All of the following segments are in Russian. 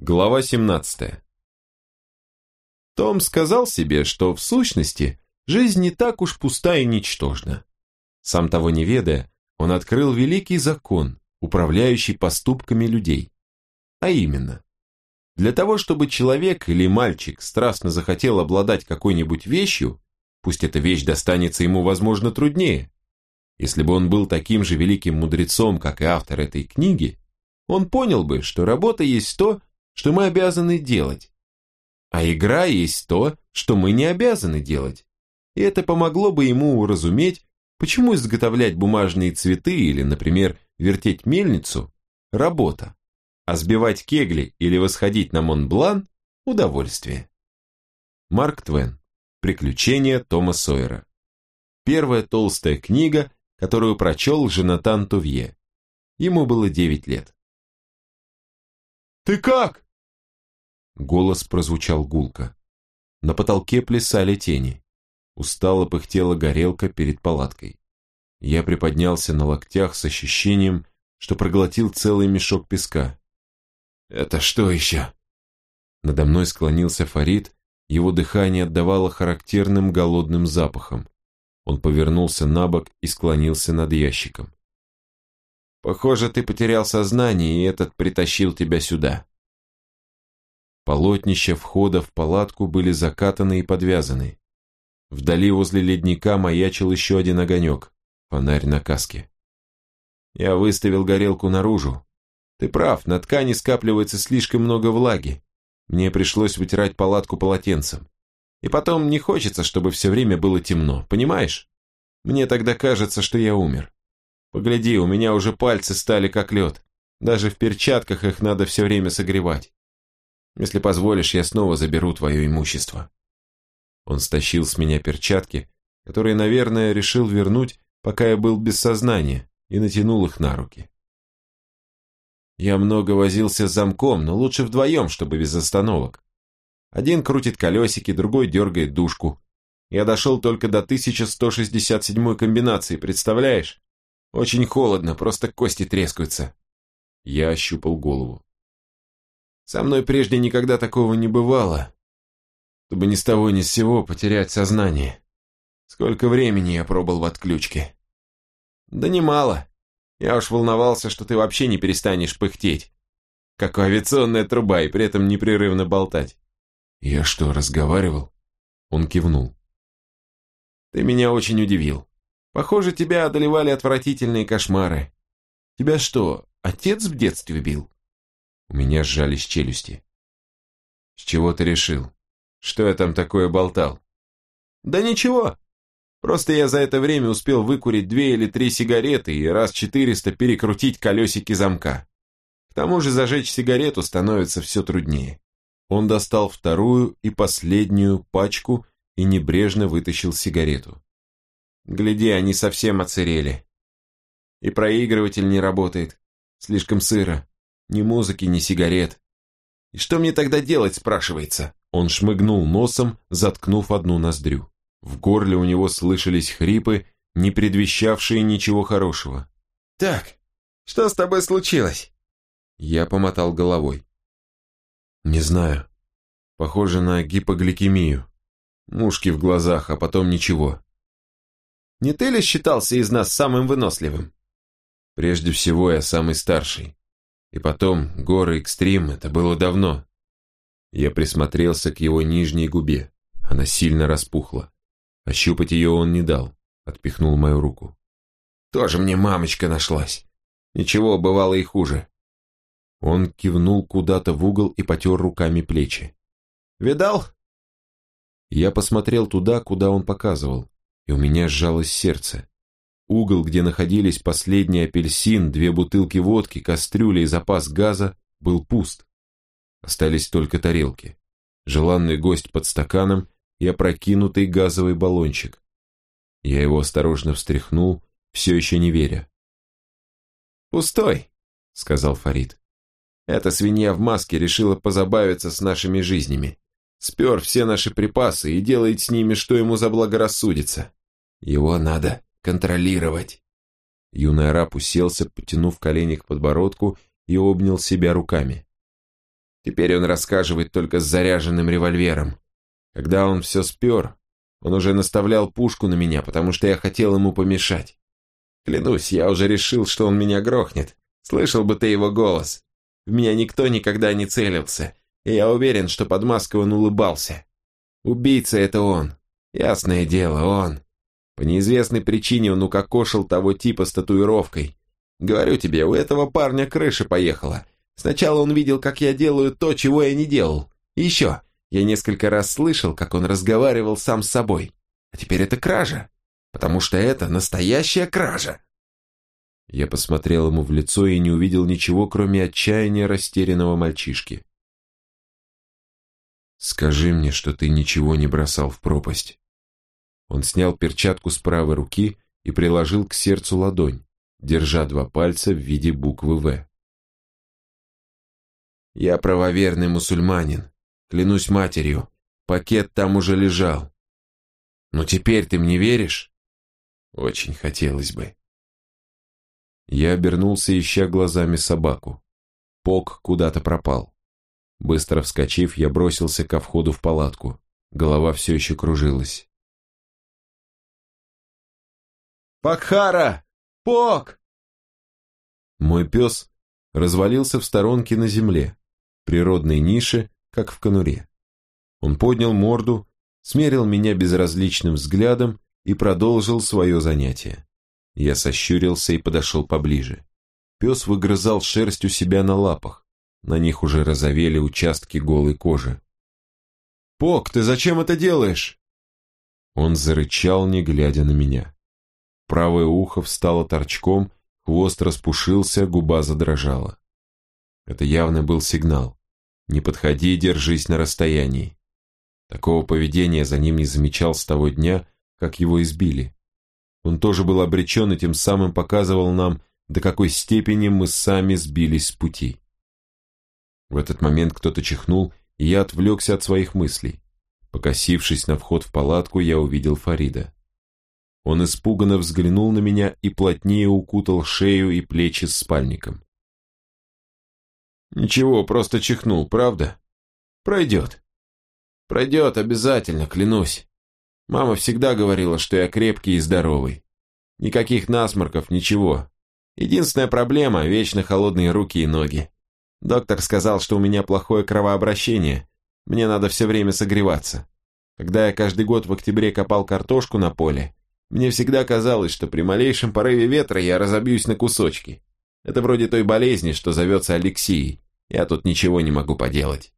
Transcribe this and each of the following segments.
Глава 17. Том сказал себе, что в сущности жизнь не так уж пуста и ничтожна. Сам того не ведая, он открыл великий закон, управляющий поступками людей. А именно, для того, чтобы человек или мальчик страстно захотел обладать какой-нибудь вещью, пусть эта вещь достанется ему, возможно, труднее. Если бы он был таким же великим мудрецом, как и автор этой книги, он понял бы, что работа есть то, что мы обязаны делать. А игра есть то, что мы не обязаны делать. И это помогло бы ему уразуметь, почему изготовлять бумажные цветы или, например, вертеть мельницу – работа, а сбивать кегли или восходить на Монблан – удовольствие. Марк Твен. Приключения Тома Сойера. Первая толстая книга, которую прочел Женатан Тувье. Ему было 9 лет. «Ты как?» Голос прозвучал гулко. На потолке плясали тени. Устало пыхтела горелка перед палаткой. Я приподнялся на локтях с ощущением, что проглотил целый мешок песка. «Это что еще?» Надо мной склонился Фарид, его дыхание отдавало характерным голодным запахом. Он повернулся на бок и склонился над ящиком. «Похоже, ты потерял сознание, и этот притащил тебя сюда. Полотнища входа в палатку были закатаны и подвязаны. Вдали возле ледника маячил еще один огонек, фонарь на каске. Я выставил горелку наружу. Ты прав, на ткани скапливается слишком много влаги. Мне пришлось вытирать палатку полотенцем. И потом не хочется, чтобы все время было темно, понимаешь? Мне тогда кажется, что я умер. Погляди, у меня уже пальцы стали как лед. Даже в перчатках их надо все время согревать. Если позволишь, я снова заберу твое имущество». Он стащил с меня перчатки, которые, наверное, решил вернуть, пока я был без сознания, и натянул их на руки. Я много возился с замком, но лучше вдвоем, чтобы без остановок. Один крутит колесики, другой дергает дужку. Я дошел только до 1167 комбинации, представляешь? Очень холодно, просто кости трескаются. Я ощупал голову. Со мной прежде никогда такого не бывало, чтобы ни с того ни с сего потерять сознание. Сколько времени я пробыл в отключке? Да немало. Я уж волновался, что ты вообще не перестанешь пыхтеть, как авиационная труба, и при этом непрерывно болтать. Я что, разговаривал? Он кивнул. Ты меня очень удивил. Похоже, тебя одолевали отвратительные кошмары. Тебя что, отец в детстве бил? У меня сжались челюсти. «С чего ты решил? Что я там такое болтал?» «Да ничего. Просто я за это время успел выкурить две или три сигареты и раз четыреста перекрутить колесики замка. К тому же зажечь сигарету становится все труднее». Он достал вторую и последнюю пачку и небрежно вытащил сигарету. «Гляди, они совсем оцерели. И проигрыватель не работает. Слишком сыро. Ни музыки, ни сигарет. И что мне тогда делать, спрашивается? Он шмыгнул носом, заткнув одну ноздрю. В горле у него слышались хрипы, не предвещавшие ничего хорошего. «Так, что с тобой случилось?» Я помотал головой. «Не знаю. Похоже на гипогликемию. Мушки в глазах, а потом ничего». «Не ты ли считался из нас самым выносливым?» «Прежде всего, я самый старший. И потом, горы экстрим, это было давно. Я присмотрелся к его нижней губе. Она сильно распухла. Ощупать ее он не дал, отпихнул мою руку. Тоже мне мамочка нашлась. Ничего, бывало и хуже. Он кивнул куда-то в угол и потер руками плечи. «Видал?» Я посмотрел туда, куда он показывал, и у меня сжалось сердце. Угол, где находились последний апельсин, две бутылки водки, кастрюля и запас газа, был пуст. Остались только тарелки. Желанный гость под стаканом и опрокинутый газовый баллончик. Я его осторожно встряхнул, все еще не веря. «Пустой», — сказал Фарид. «Эта свинья в маске решила позабавиться с нашими жизнями. Спер все наши припасы и делает с ними, что ему заблагорассудится. Его надо контролировать. Юный араб уселся, потянув колени к подбородку и обнял себя руками. Теперь он рассказывает только с заряженным револьвером. Когда он все спер, он уже наставлял пушку на меня, потому что я хотел ему помешать. Клянусь, я уже решил, что он меня грохнет. Слышал бы ты его голос. В меня никто никогда не целился, и я уверен, что под маской он улыбался. Убийца это он. Ясное дело, он. По неизвестной причине он укокошил того типа с татуировкой. Говорю тебе, у этого парня крыша поехала. Сначала он видел, как я делаю то, чего я не делал. И еще, я несколько раз слышал, как он разговаривал сам с собой. А теперь это кража. Потому что это настоящая кража. Я посмотрел ему в лицо и не увидел ничего, кроме отчаяния растерянного мальчишки. «Скажи мне, что ты ничего не бросал в пропасть». Он снял перчатку с правой руки и приложил к сердцу ладонь, держа два пальца в виде буквы «В». «Я правоверный мусульманин, клянусь матерью, пакет там уже лежал. Но теперь ты мне веришь?» «Очень хотелось бы». Я обернулся, ища глазами собаку. Пок куда-то пропал. Быстро вскочив, я бросился ко входу в палатку. Голова все еще кружилась. «Пакхара! Пок!» Мой пес развалился в сторонке на земле, природной нише, как в конуре. Он поднял морду, смерил меня безразличным взглядом и продолжил свое занятие. Я сощурился и подошел поближе. Пес выгрызал шерсть у себя на лапах. На них уже розовели участки голой кожи. «Пок, ты зачем это делаешь?» Он зарычал, не глядя на меня. Правое ухо встало торчком, хвост распушился, губа задрожала. Это явно был сигнал. «Не подходи, держись на расстоянии». Такого поведения за ним не замечал с того дня, как его избили. Он тоже был обречен и тем самым показывал нам, до какой степени мы сами сбились с пути. В этот момент кто-то чихнул, и я отвлекся от своих мыслей. Покосившись на вход в палатку, я увидел Фарида. Он испуганно взглянул на меня и плотнее укутал шею и плечи с спальником. «Ничего, просто чихнул, правда? Пройдет. Пройдет обязательно, клянусь. Мама всегда говорила, что я крепкий и здоровый. Никаких насморков, ничего. Единственная проблема – вечно холодные руки и ноги. Доктор сказал, что у меня плохое кровообращение. Мне надо все время согреваться. Когда я каждый год в октябре копал картошку на поле, мне всегда казалось, что при малейшем порыве ветра я разобьюсь на кусочки. Это вроде той болезни, что зовется Алексией. Я тут ничего не могу поделать.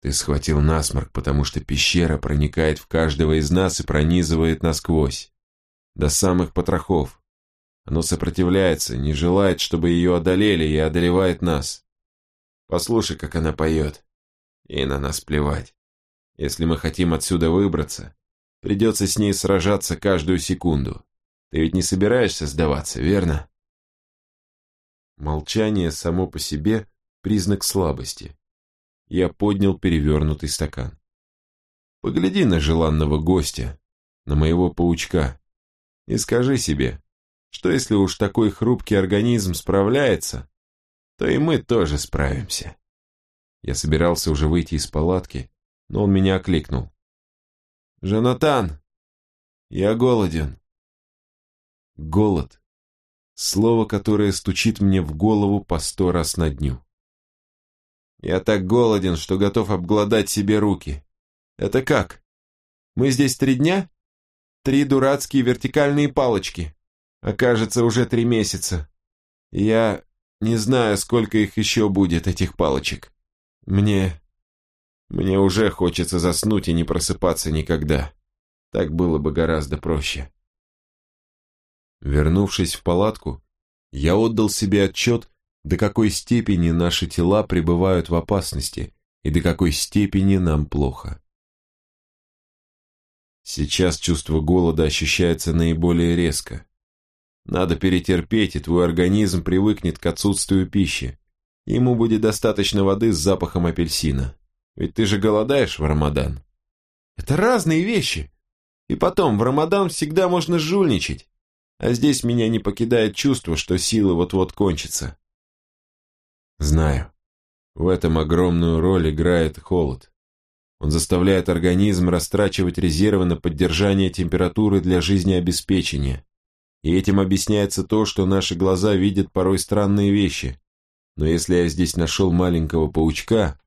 Ты схватил насморк, потому что пещера проникает в каждого из нас и пронизывает насквозь. До самых потрохов. Оно сопротивляется, не желает, чтобы ее одолели, и одолевает нас. Послушай, как она поет. И на нас плевать. Если мы хотим отсюда выбраться, придется с ней сражаться каждую секунду. Ты ведь не собираешься сдаваться, верно? Молчание само по себе – признак слабости. Я поднял перевернутый стакан. Погляди на желанного гостя, на моего паучка, и скажи себе, что если уж такой хрупкий организм справляется, то и мы тоже справимся. Я собирался уже выйти из палатки, но он меня окликнул. «Жанатан, я голоден». Голод — слово, которое стучит мне в голову по сто раз на дню. Я так голоден, что готов обглодать себе руки. Это как? Мы здесь три дня? Три дурацкие вертикальные палочки. Окажется, уже три месяца. Я не знаю, сколько их еще будет, этих палочек. Мне... Мне уже хочется заснуть и не просыпаться никогда. Так было бы гораздо проще. Вернувшись в палатку, я отдал себе отчет, до какой степени наши тела пребывают в опасности и до какой степени нам плохо. Сейчас чувство голода ощущается наиболее резко. Надо перетерпеть, и твой организм привыкнет к отсутствию пищи. Ему будет достаточно воды с запахом апельсина. Ведь ты же голодаешь в Рамадан. Это разные вещи. И потом, в Рамадан всегда можно жульничать. А здесь меня не покидает чувство, что силы вот-вот кончатся. Знаю. В этом огромную роль играет холод. Он заставляет организм растрачивать резервы на поддержание температуры для жизнеобеспечения. И этим объясняется то, что наши глаза видят порой странные вещи. Но если я здесь нашел маленького паучка,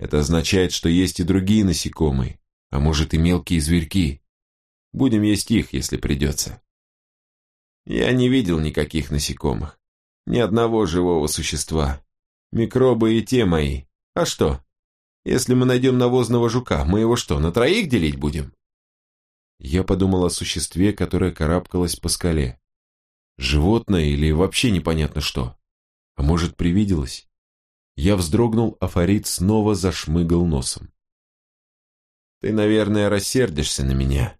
это означает, что есть и другие насекомые, а может и мелкие зверьки. Будем есть их, если придется. Я не видел никаких насекомых. Ни одного живого существа. Микробы и те мои. А что? Если мы найдем навозного жука, мы его что, на троих делить будем? Я подумал о существе, которое карабкалось по скале. Животное или вообще непонятно что. А может, привиделось? Я вздрогнул, а Фарид снова зашмыгал носом. Ты, наверное, рассердишься на меня.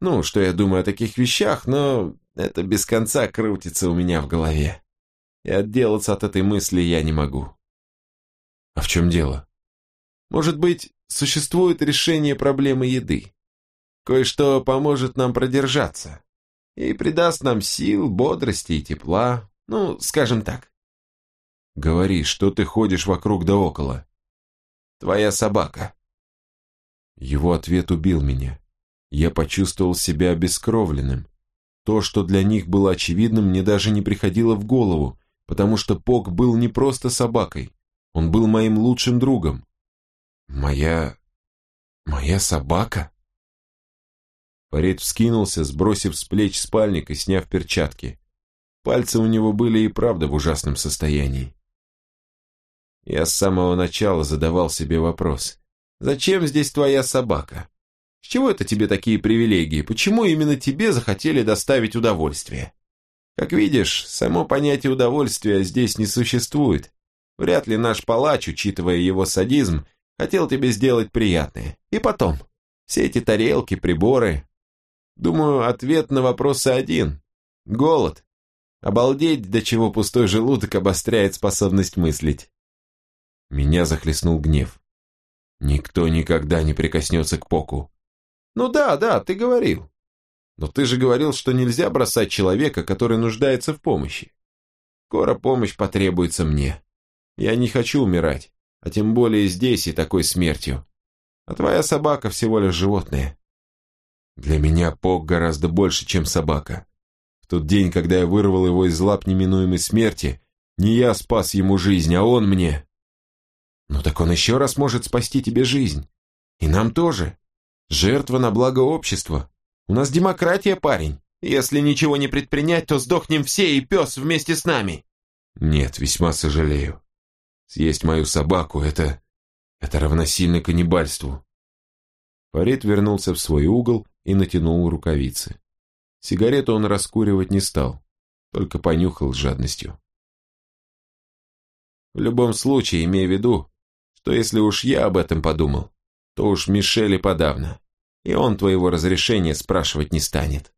Ну, что я думаю о таких вещах, но это без конца крутится у меня в голове. И отделаться от этой мысли я не могу. А в чем дело? Может быть, существует решение проблемы еды. Кое-что поможет нам продержаться. И придаст нам сил, бодрости и тепла. Ну, скажем так. Говори, что ты ходишь вокруг да около. Твоя собака. Его ответ убил меня. Я почувствовал себя обескровленным. То, что для них было очевидным, мне даже не приходило в голову, потому что Пок был не просто собакой. Он был моим лучшим другом. «Моя... моя собака?» Парет вскинулся, сбросив с плеч спальник и сняв перчатки. Пальцы у него были и правда в ужасном состоянии. Я с самого начала задавал себе вопрос. «Зачем здесь твоя собака? С чего это тебе такие привилегии? Почему именно тебе захотели доставить удовольствие?» Как видишь, само понятие удовольствия здесь не существует. Вряд ли наш палач, учитывая его садизм, Хотел тебе сделать приятное. И потом, все эти тарелки, приборы. Думаю, ответ на вопросы один. Голод. Обалдеть, до чего пустой желудок обостряет способность мыслить. Меня захлестнул гнев. Никто никогда не прикоснется к Поку. Ну да, да, ты говорил. Но ты же говорил, что нельзя бросать человека, который нуждается в помощи. Скоро помощь потребуется мне. Я не хочу умирать а тем более здесь и такой смертью. А твоя собака всего лишь животное. Для меня Пок гораздо больше, чем собака. В тот день, когда я вырвал его из лап неминуемой смерти, не я спас ему жизнь, а он мне. Ну так он еще раз может спасти тебе жизнь. И нам тоже. Жертва на благо общества. У нас демократия, парень. Если ничего не предпринять, то сдохнем все и пес вместе с нами. Нет, весьма сожалею. Съесть мою собаку — это... это равносильно каннибальству. Фарид вернулся в свой угол и натянул рукавицы. Сигарету он раскуривать не стал, только понюхал с жадностью. В любом случае, имей в виду, что если уж я об этом подумал, то уж Мишель и подавно, и он твоего разрешения спрашивать не станет.